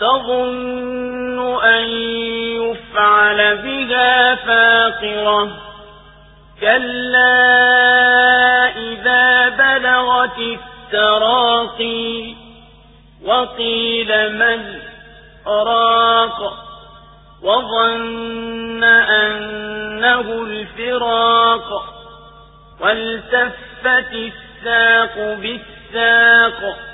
تظن أن يفعل بها فاقرة. كلا إذا بلغت التراقي وقيل من أراق وظن أنه الفراق. والتفت الساق بالساق.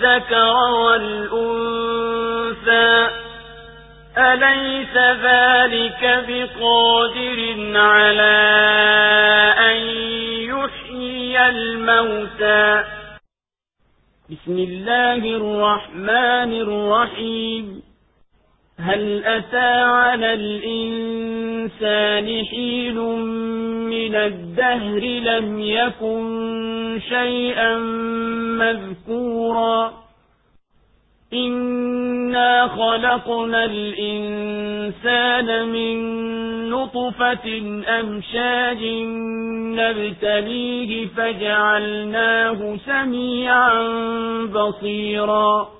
الذكر والأنثى. أليس ذلك بقادر على أن يحيي الموتى؟ بسم الله الرحمن الرحيم. هل أتى على الإنسان حين من الدهر لم يكن شيئا مذكورا؟ إنا خلقنا الإنسان من نطفة أمشاج نبتليه فجعلناه سميعا بصيرا